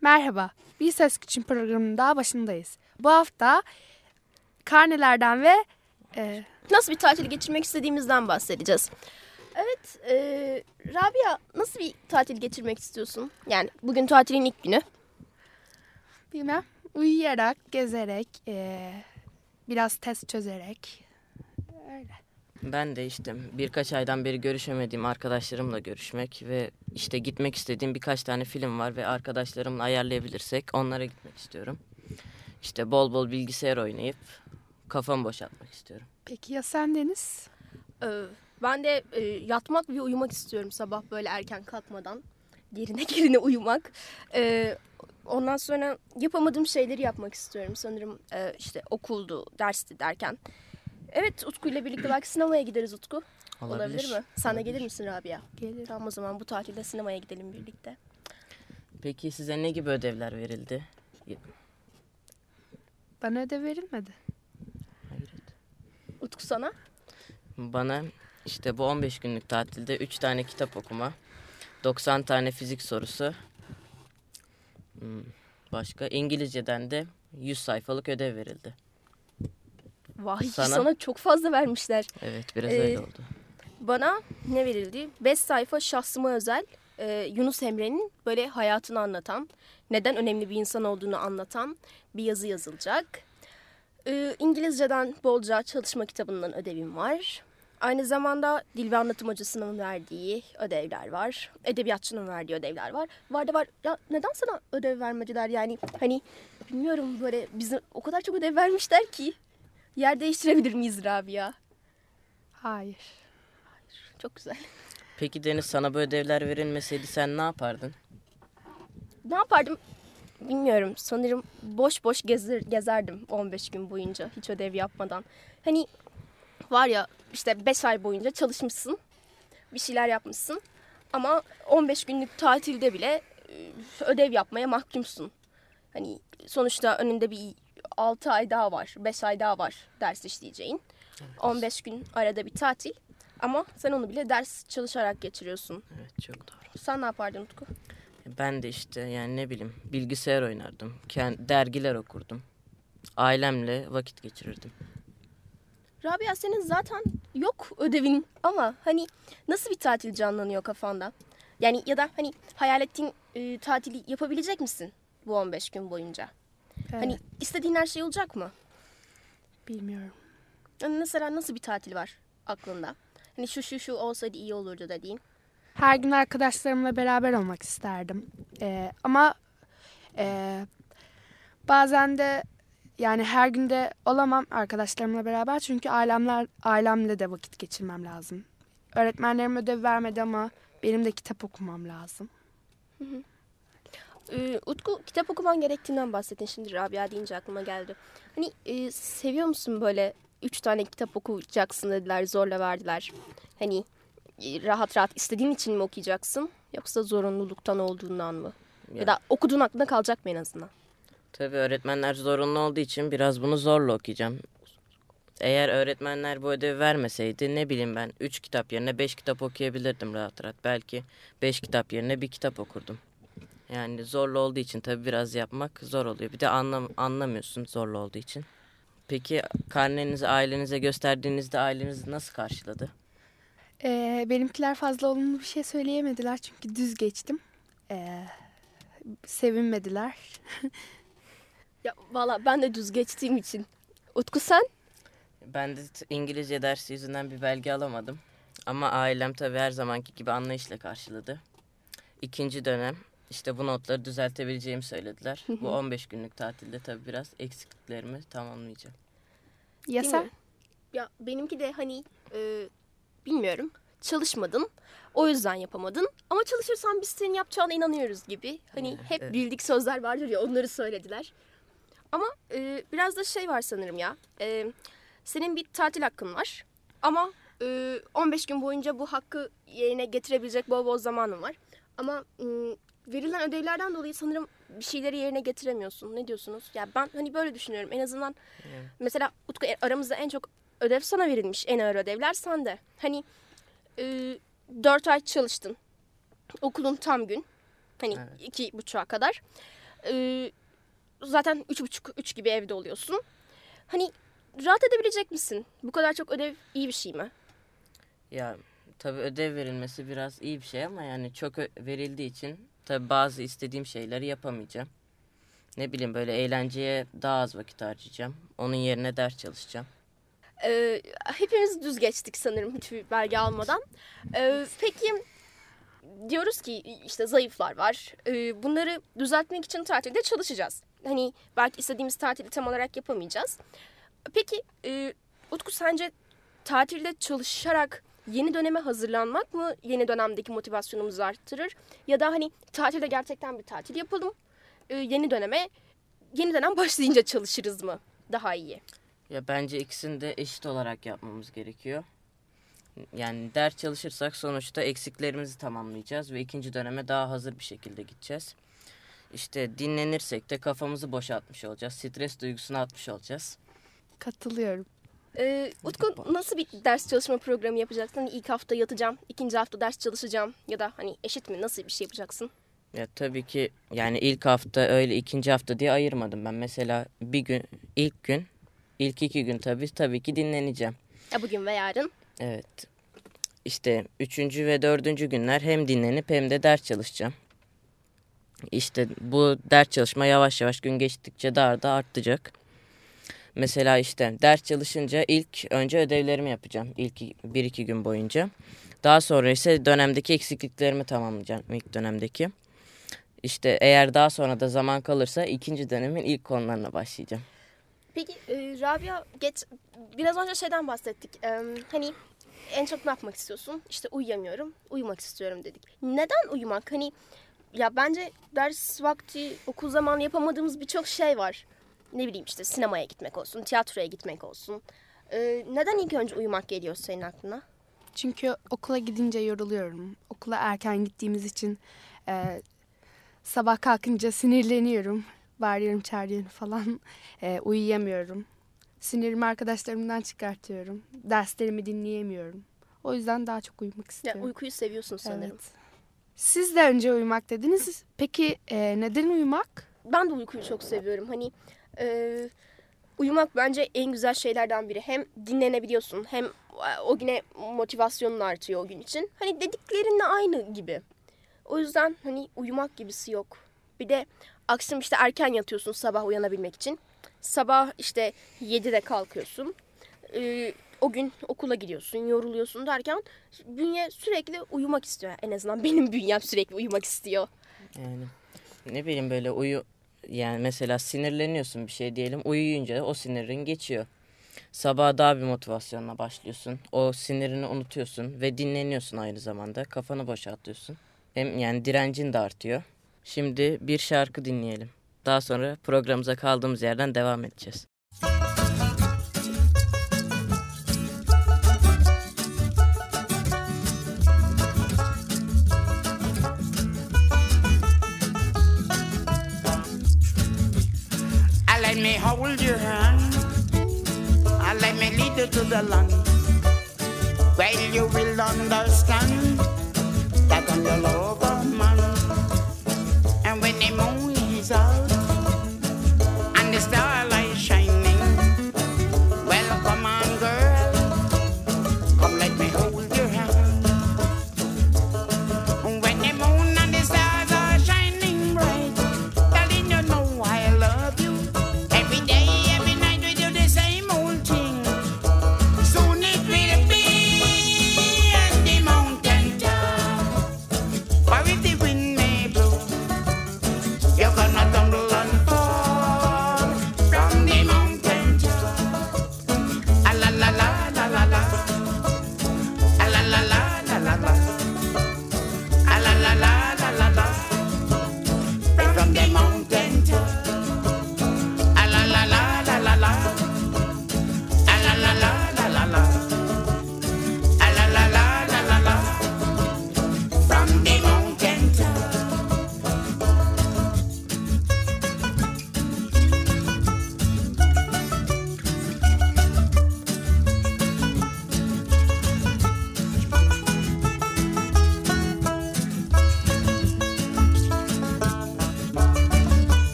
Merhaba, Bir Ses Küçüm programının daha başındayız. Bu hafta karnelerden ve... E, Nasıl bir tatil geçirmek istediğimizden bahsedeceğiz. Evet, e, Rabia nasıl bir tatil geçirmek istiyorsun? Yani bugün tatilin ilk günü. bilmem, uyuyarak, gezerek, e, biraz test çözerek. Öyle. Ben de işte birkaç aydan beri görüşemediğim arkadaşlarımla görüşmek ve işte gitmek istediğim birkaç tane film var ve arkadaşlarımla ayarlayabilirsek onlara gitmek istiyorum. İşte bol bol bilgisayar oynayıp kafamı boşaltmak istiyorum. Peki ya sen Deniz? Ee, ben de e, yatmak ve uyumak istiyorum sabah böyle erken kalkmadan. Gerine gerine uyumak. Ee, ondan sonra yapamadığım şeyleri yapmak istiyorum. Sanırım e, işte okuldu, dersti derken. Evet Utku ile birlikte belki sinemaya gideriz Utku. Olabilir, mi? Sen de gelir misin Rabia? Gelir. Tamam o zaman bu tatilde sinemaya gidelim birlikte. Peki size ne gibi ödevler verildi? Bana ödev verilmedi. Hayret. Utku sana? Bana işte bu 15 günlük tatilde 3 tane kitap okuma, 90 tane fizik sorusu, hmm, başka İngilizceden de 100 sayfalık ödev verildi. Vay Sana? sana, çok fazla vermişler. Evet biraz Ee, öyle oldu. Bana ne verildi? 5 sayfa şahsıma özel e, Yunus Emre'nin böyle hayatını anlatan, neden önemli bir insan olduğunu anlatan bir yazı yazılacak. E, İngilizceden bolca çalışma kitabından ödevim var. Aynı zamanda dil ve anlatım hocasının verdiği ödevler var. Edebiyatçının verdiği ödevler var. Var da var. Ya neden sana ödev vermediler yani? Hani bilmiyorum böyle bize o kadar çok ödev vermişler ki. Yer değiştirebilir miyiz Rabia? Hayır. Çok güzel. Peki Deniz sana bu ödevler verilmeseydi sen ne yapardın? Ne yapardım? Bilmiyorum. Sanırım boş boş gezer, gezerdim 15 gün boyunca hiç ödev yapmadan. Hani var ya işte 5 ay boyunca çalışmışsın. Bir şeyler yapmışsın. Ama 15 günlük tatilde bile ödev yapmaya mahkumsun. Hani sonuçta önünde bir 6 ay daha var, 5 ay daha var ders işleyeceğin. 15 gün arada bir tatil. Ama sen onu bile ders çalışarak geçiriyorsun. Evet çok doğru. Sen ne yapardın Utku? Ben de işte yani ne bileyim bilgisayar oynardım. Dergiler okurdum. Ailemle vakit geçirirdim. Rabia senin zaten yok ödevin ama hani nasıl bir tatil canlanıyor kafanda? Yani ya da hani hayal ettiğin e, tatili yapabilecek misin bu 15 gün boyunca? Evet, Hani istediğin her şey olacak mı? bilmiyorum. Yani mesela nasıl bir tatil var aklında? Hani şu şu şu olsaydı iyi olurdu dediğin. Her gün arkadaşlarımla beraber olmak isterdim. Ee, ama e, bazen de yani her günde olamam arkadaşlarımla beraber çünkü ailemler ailemle de vakit geçirmem lazım. Öğretmenlerim ödev vermedi ama benim de kitap okumam lazım. Ee, Utku kitap okuman gerektiğinden bahsettin şimdi Rabia deyince aklıma geldi. Hani e, seviyor musun böyle üç tane kitap okuyacaksın dediler zorla verdiler. Hani e, rahat rahat istediğin için mi okuyacaksın yoksa zorunluluktan olduğundan mı? Ya, Ya, da okuduğun aklında kalacak mı en azından? Tabii öğretmenler zorunlu olduğu için biraz bunu zorla okuyacağım. Eğer öğretmenler bu ödevi vermeseydi ne bileyim ben 3 kitap yerine 5 kitap okuyabilirdim rahat rahat. Belki 5 kitap yerine bir kitap okurdum. Yani zorlu olduğu için tabii biraz yapmak zor oluyor. Bir de anlam anlamıyorsun zorlu olduğu için. Peki karnenizi ailenize gösterdiğinizde aileniz nasıl karşıladı? Ee, benimkiler fazla olumlu bir şey söyleyemediler çünkü düz geçtim. Ee, sevinmediler. Ya valla ben de düz geçtiğim için. Utku sen? Ben de İngilizce dersi yüzünden bir belge alamadım. Ama ailem tabii her zamanki gibi anlayışla karşıladı. İkinci dönem işte bu notları düzeltebileceğimi söylediler. bu 15 günlük tatilde tabii biraz eksikliklerimi tamamlayacağım. Ya sen? Ya benimki de hani e, bilmiyorum çalışmadın. O yüzden yapamadın. Ama çalışırsan biz senin yapacağına inanıyoruz gibi. Hani hep evet. bildik sözler vardır ya onları söylediler. Ama e, biraz da şey var sanırım ya. E, senin bir tatil hakkın var. Ama e, 15 gün boyunca bu hakkı yerine getirebilecek bol bol zamanın var. Ama verilen ödevlerden dolayı sanırım bir şeyleri yerine getiremiyorsun. Ne diyorsunuz? Ya ben hani böyle düşünüyorum. En azından Evet. mesela Utku e, aramızda en çok ödev sana verilmiş. En ağır ödevler sende. Hani e, 4 ay çalıştın. Okulun tam gün. Hani Evet. iki buçuğa kadar. Ee, zaten üç buçuk, üç gibi evde oluyorsun. Hani rahat edebilecek misin? Bu kadar çok ödev iyi bir şey mi? Ya tabii ödev verilmesi biraz iyi bir şey ama yani çok verildiği için tabii bazı istediğim şeyleri yapamayacağım. Ne bileyim böyle eğlenceye daha az vakit harcayacağım. Onun yerine ders çalışacağım. Ee, hepimiz düz geçtik sanırım hiçbir belge almadan. Ee, peki diyoruz ki işte zayıflar var. Ee, bunları düzeltmek için tatilde çalışacağız. Hani belki istediğimiz tatili tam olarak yapamayacağız. Peki e, Utku sence tatilde çalışarak yeni döneme hazırlanmak mı yeni dönemdeki motivasyonumuzu arttırır? Ya da hani tatilde gerçekten bir tatil yapalım. e, yeni döneme yeni dönem başlayınca çalışırız mı? Daha iyi. Ya bence ikisini de eşit olarak yapmamız gerekiyor. Yani ders çalışırsak sonuçta eksiklerimizi tamamlayacağız ve ikinci döneme daha hazır bir şekilde gideceğiz. İşte dinlenirsek de kafamızı boşaltmış olacağız. Stres duygusunu atmış olacağız. Katılıyorum. Ee, Utku nasıl bir ders çalışma programı yapacaksın? Hani ilk hafta yatacağım, ikinci hafta ders çalışacağım ya da hani eşit mi? Nasıl bir şey yapacaksın? Ya tabii ki yani ilk hafta öyle ikinci hafta diye ayırmadım ben. Mesela bir gün ilk gün ilk iki gün tabii tabii ki dinleneceğim. Ya bugün ve yarın. Evet. İşte üçüncü ve dördüncü günler hem dinlenip hem de ders çalışacağım. İşte bu ders çalışma yavaş yavaş gün geçtikçe daha da artacak. Mesela işte ders çalışınca ilk önce ödevlerimi yapacağım. İlk bir iki gün boyunca. Daha sonra ise dönemdeki eksikliklerimi tamamlayacağım ilk dönemdeki. İşte eğer daha sonra da zaman kalırsa ikinci dönemin ilk konularına başlayacağım. Peki e, Rabia geç biraz önce şeyden bahsettik. Ee, hani en çok ne yapmak istiyorsun? İşte uyuyamıyorum, uyumak istiyorum dedik. Neden uyumak? Hani ya bence ders vakti, okul zamanı yapamadığımız birçok şey var. Ne bileyim işte sinemaya gitmek olsun, tiyatroya gitmek olsun. Ee, neden ilk önce uyumak geliyor senin aklına? Çünkü okula gidince yoruluyorum. Okula erken gittiğimiz için e, sabah kalkınca sinirleniyorum. Bağırıyorum, çağırıyorum falan. E, uyuyamıyorum. Sinirimi arkadaşlarımdan çıkartıyorum. Derslerimi dinleyemiyorum. O yüzden daha çok uyumak Ya, istiyorum. uykuyu seviyorsun sanırım. Evet. Siz de önce uyumak dediniz. Peki e, neden uyumak? Ben de uykuyu çok seviyorum. Hani e, uyumak bence en güzel şeylerden biri. Hem dinlenebiliyorsun hem e, o güne motivasyonun artıyor o gün için. Hani dediklerinle aynı gibi. O yüzden hani uyumak gibisi yok. Bir de akşam işte erken yatıyorsun sabah uyanabilmek için. Sabah işte 7'de kalkıyorsun. E, o gün okula gidiyorsun, yoruluyorsun derken bünye sürekli uyumak istiyor. En azından benim bünyem sürekli uyumak istiyor. Yani ne bileyim böyle uyu yani mesela sinirleniyorsun bir şey diyelim uyuyunca o sinirin geçiyor. Sabah daha bir motivasyonla başlıyorsun. O sinirini unutuyorsun ve dinleniyorsun aynı zamanda. Kafanı boşaltıyorsun. Hem yani direncin de artıyor. Şimdi bir şarkı dinleyelim. Daha sonra programımıza kaldığımız yerden devam edeceğiz. Hold your hand. and let me lead you to the land. Well, you will understand that I'm the lover man. And when the moon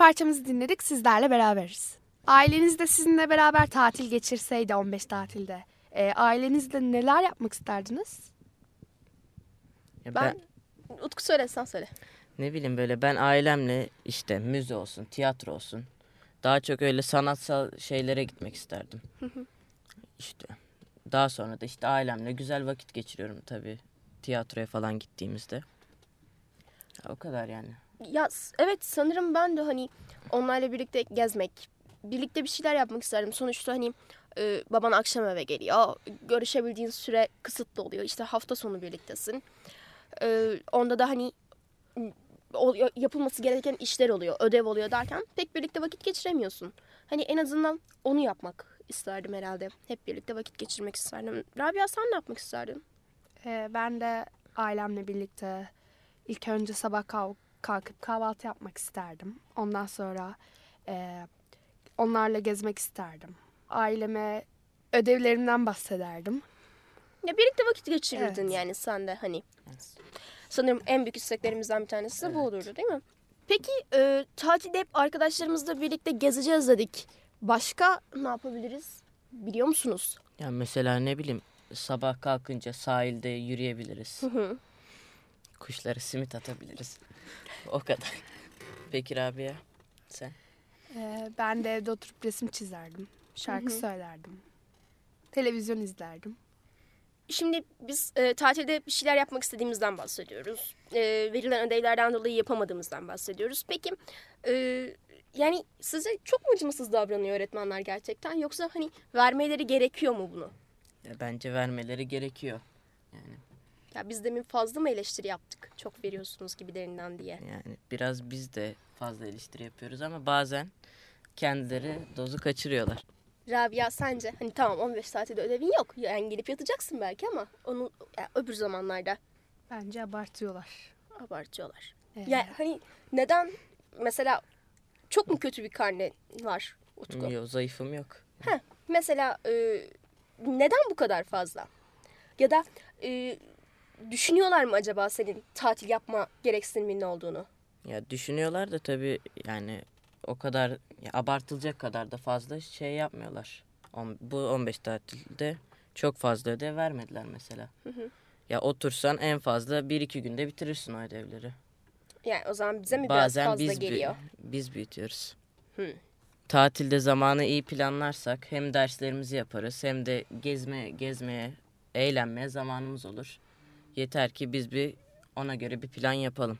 Parçamızı dinledik sizlerle beraberiz. Aileniz de sizinle beraber tatil geçirseydi 15 tatilde. E, ailenizle neler yapmak isterdiniz? Ya Ben, Utku söyle sen söyle. Ne bileyim böyle ben ailemle işte müze olsun, tiyatro olsun. Daha çok öyle sanatsal şeylere gitmek isterdim. işte daha sonra da işte ailemle güzel vakit geçiriyorum tabii. Tiyatroya falan gittiğimizde. Ya, o kadar yani. Ya evet sanırım ben de hani onlarla birlikte gezmek, birlikte bir şeyler yapmak isterdim. Sonuçta hani e, baban akşam eve geliyor. Görüşebildiğin süre kısıtlı oluyor. İşte hafta sonu birliktesin. E, onda da hani o- yapılması gereken işler oluyor, ödev oluyor derken pek birlikte vakit geçiremiyorsun. Hani en azından onu yapmak isterdim herhalde. Hep birlikte vakit geçirmek isterdim. Rabia sen ne yapmak isterdin? E, ben de ailemle birlikte ilk önce sabah kalk- kalkıp kahvaltı yapmak isterdim. Ondan sonra e, onlarla gezmek isterdim. Aileme ödevlerimden bahsederdim. Ya birlikte vakit geçirirdin Evet. yani sen de hani. Sanırım en büyük isteklerimizden bir tanesi de bu olurdu değil mi? Peki e, tatilde hep arkadaşlarımızla birlikte gezeceğiz dedik. Başka ne yapabiliriz? Biliyor musunuz? Ya mesela ne bileyim sabah kalkınca sahilde yürüyebiliriz. hı. Kuşlara simit atabiliriz. O kadar. Peki Rabia sen? E, ben de evde oturup resim çizerdim. Şarkı söylerdim. Televizyon izlerdim. Şimdi biz e, tatilde bir şeyler yapmak istediğimizden bahsediyoruz. E, verilen ödevlerden dolayı yapamadığımızdan bahsediyoruz. Peki e, yani size çok mu acımasız davranıyor öğretmenler gerçekten? Yoksa hani vermeleri gerekiyor mu bunu? Ya bence vermeleri gerekiyor. Yani Ya biz demin fazla mı eleştiri yaptık? Çok veriyorsunuz gibilerinden diye. yani biraz biz de fazla eleştiri yapıyoruz ama bazen kendileri dozu kaçırıyorlar. Rabia sence hani tamam 15 tatilde ödevin yok. Yani gelip yatacaksın belki ama onu yani öbür zamanlarda Bence abartıyorlar. abartıyorlar. E, Yani hani neden mesela çok mu kötü bir karne var Utku? Yok zayıfım yok. Heh, mesela e, neden bu kadar fazla? Ya da e, düşünüyorlar mı acaba senin tatil yapma gereksiniminin olduğunu? Ya düşünüyorlar da tabii yani o kadar ya abartılacak kadar da fazla şey yapmıyorlar. On- bu 15 tatilde çok fazla ödev vermediler mesela. Ya otursan en fazla 1-2 günde bitirirsin o ödevleri. Yani o zaman bize mi Bazen biraz fazla biz, geliyor? biz büyütüyoruz. Hı. Tatilde zamanı iyi planlarsak hem derslerimizi yaparız hem de gezme, gezmeye, eğlenmeye zamanımız olur. Yeter ki biz bir ona göre bir plan yapalım.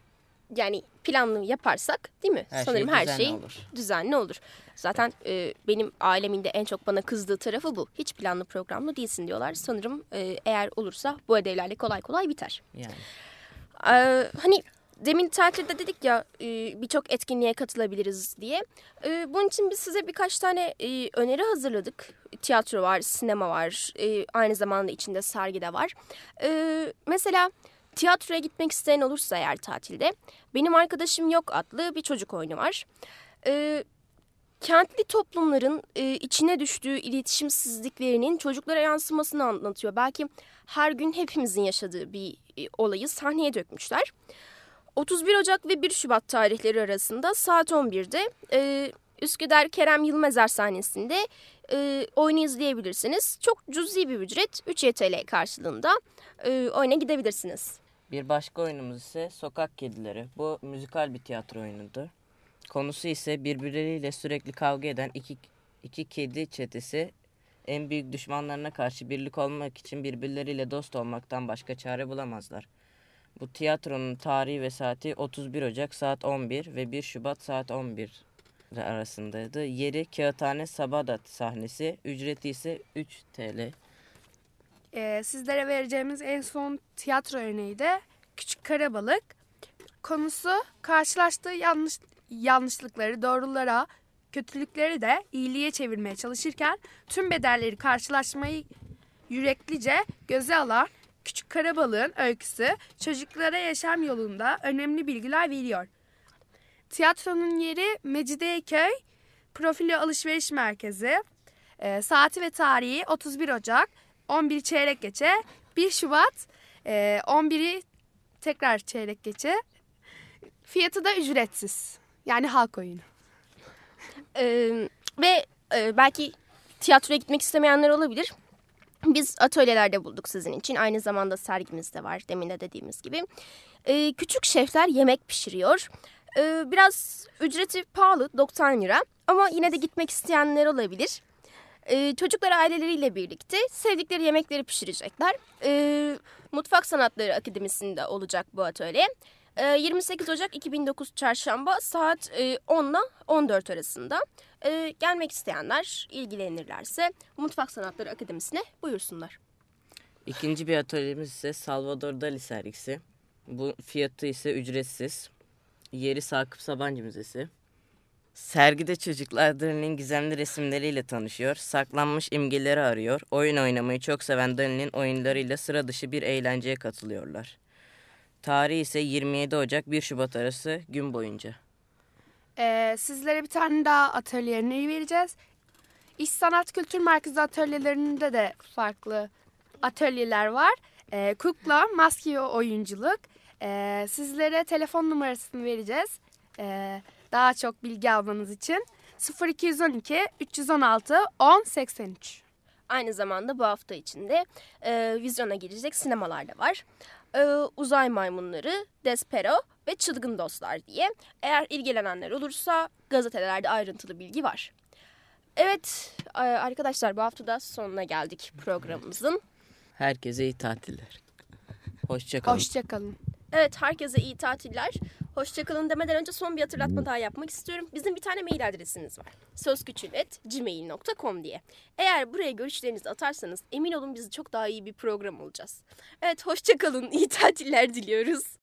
Yani planlı yaparsak değil mi? Her Sanırım şey her şey olur. düzenli olur. Zaten e, benim ailemin de en çok bana kızdığı tarafı bu. Hiç planlı programlı değilsin diyorlar. Sanırım e, eğer olursa bu ödevlerle kolay kolay biter. Yani Ee, hani demin tatilde dedik ya e, birçok etkinliğe katılabiliriz diye. E, bunun için biz size birkaç tane e, öneri hazırladık. Tiyatro var, sinema var, aynı zamanda içinde sergi de var. Mesela tiyatroya gitmek isteyen olursa eğer tatilde Benim Arkadaşım Yok adlı bir çocuk oyunu var. Kentli toplumların içine düştüğü iletişimsizliklerinin çocuklara yansımasını anlatıyor. Belki her gün hepimizin yaşadığı bir olayı sahneye dökmüşler. 31 Ocak ve 1 Şubat tarihleri arasında saat 11'de e, Üsküdar Kerem Yılmazer sahnesinde e, oyunu izleyebilirsiniz. Çok cüzi bir ücret 3 YTL karşılığında e, oyuna gidebilirsiniz. Bir başka oyunumuz ise Sokak Kedileri. Bu müzikal bir tiyatro oyunudur. Konusu ise birbirleriyle sürekli kavga eden iki İki kedi çetesi en büyük düşmanlarına karşı birlik olmak için birbirleriyle dost olmaktan başka çare bulamazlar. Bu tiyatronun tarihi ve saati 31 Ocak saat 11 ve 1 Şubat saat 11 arasındaydı. Yeri Kağıthane Sabadat sahnesi, ücreti ise 3 TL. Ee, sizlere vereceğimiz en son tiyatro örneği de Küçük Karabalık. Konusu karşılaştığı yanlış yanlışlıkları doğrulara, kötülükleri de iyiliğe çevirmeye çalışırken tüm bedelleri karşılaşmayı yüreklice göze alan Küçük Karabalık'ın öyküsü çocuklara yaşam yolunda önemli bilgiler veriyor. Tiyatronun yeri Mecidiyeköy Profili Alışveriş Merkezi. Ee, saati ve tarihi 31 Ocak 11 çeyrek geçe 1 Şubat e, 11'i tekrar çeyrek geçe. Fiyatı da ücretsiz. Yani halk oyunu. Ee, ve e, belki tiyatroya gitmek istemeyenler olabilir. Biz atölyelerde bulduk sizin için. Aynı zamanda sergimiz de var demin de dediğimiz gibi. Ee, küçük şefler yemek pişiriyor. Ee, biraz ücreti pahalı 90 lira ama yine de gitmek isteyenler olabilir. Ee, çocuklar aileleriyle birlikte sevdikleri yemekleri pişirecekler. Ee, Mutfak Sanatları Akademisi'nde olacak bu atölye. Ee, 28 Ocak 2009 Çarşamba saat e, 10 ile 14 arasında. Ee, gelmek isteyenler ilgilenirlerse Mutfak Sanatları Akademisi'ne buyursunlar. İkinci bir atölyemiz ise Salvador Dali sergisi. Bu fiyatı ise ücretsiz. Yeri Sakıp Sabancı Müzesi. Sergide çocuklar Dali'nin gizemli resimleriyle tanışıyor, saklanmış imgeleri arıyor, oyun oynamayı çok seven Dali'nin oyunlarıyla sıra dışı bir eğlenceye katılıyorlar. Tarihi ise 27 Ocak 1 Şubat arası gün boyunca. Ee, sizlere bir tane daha atölye örneği vereceğiz. İş Sanat Kültür Merkezi atölyelerinde de farklı atölyeler var. Ee, kukla, maske oyunculuk. Ee, sizlere telefon numarasını vereceğiz. Ee, daha çok bilgi almanız için. 0212 316 10 83. Aynı zamanda bu hafta içinde e, vizyona girecek sinemalar da var. E, Uzay Maymunları, Despero ve Çılgın Dostlar diye. Eğer ilgilenenler olursa gazetelerde ayrıntılı bilgi var. Evet e, arkadaşlar bu hafta da sonuna geldik programımızın. Herkese iyi tatiller. Hoşçakalın. Hoşçakalın. Evet herkese iyi tatiller. Hoşçakalın demeden önce son bir hatırlatma daha yapmak istiyorum. Bizim bir tane mail adresimiz var. sözküçül.gmail.com diye. Eğer buraya görüşlerinizi atarsanız emin olun biz çok daha iyi bir program olacağız. Evet hoşçakalın. iyi tatiller diliyoruz.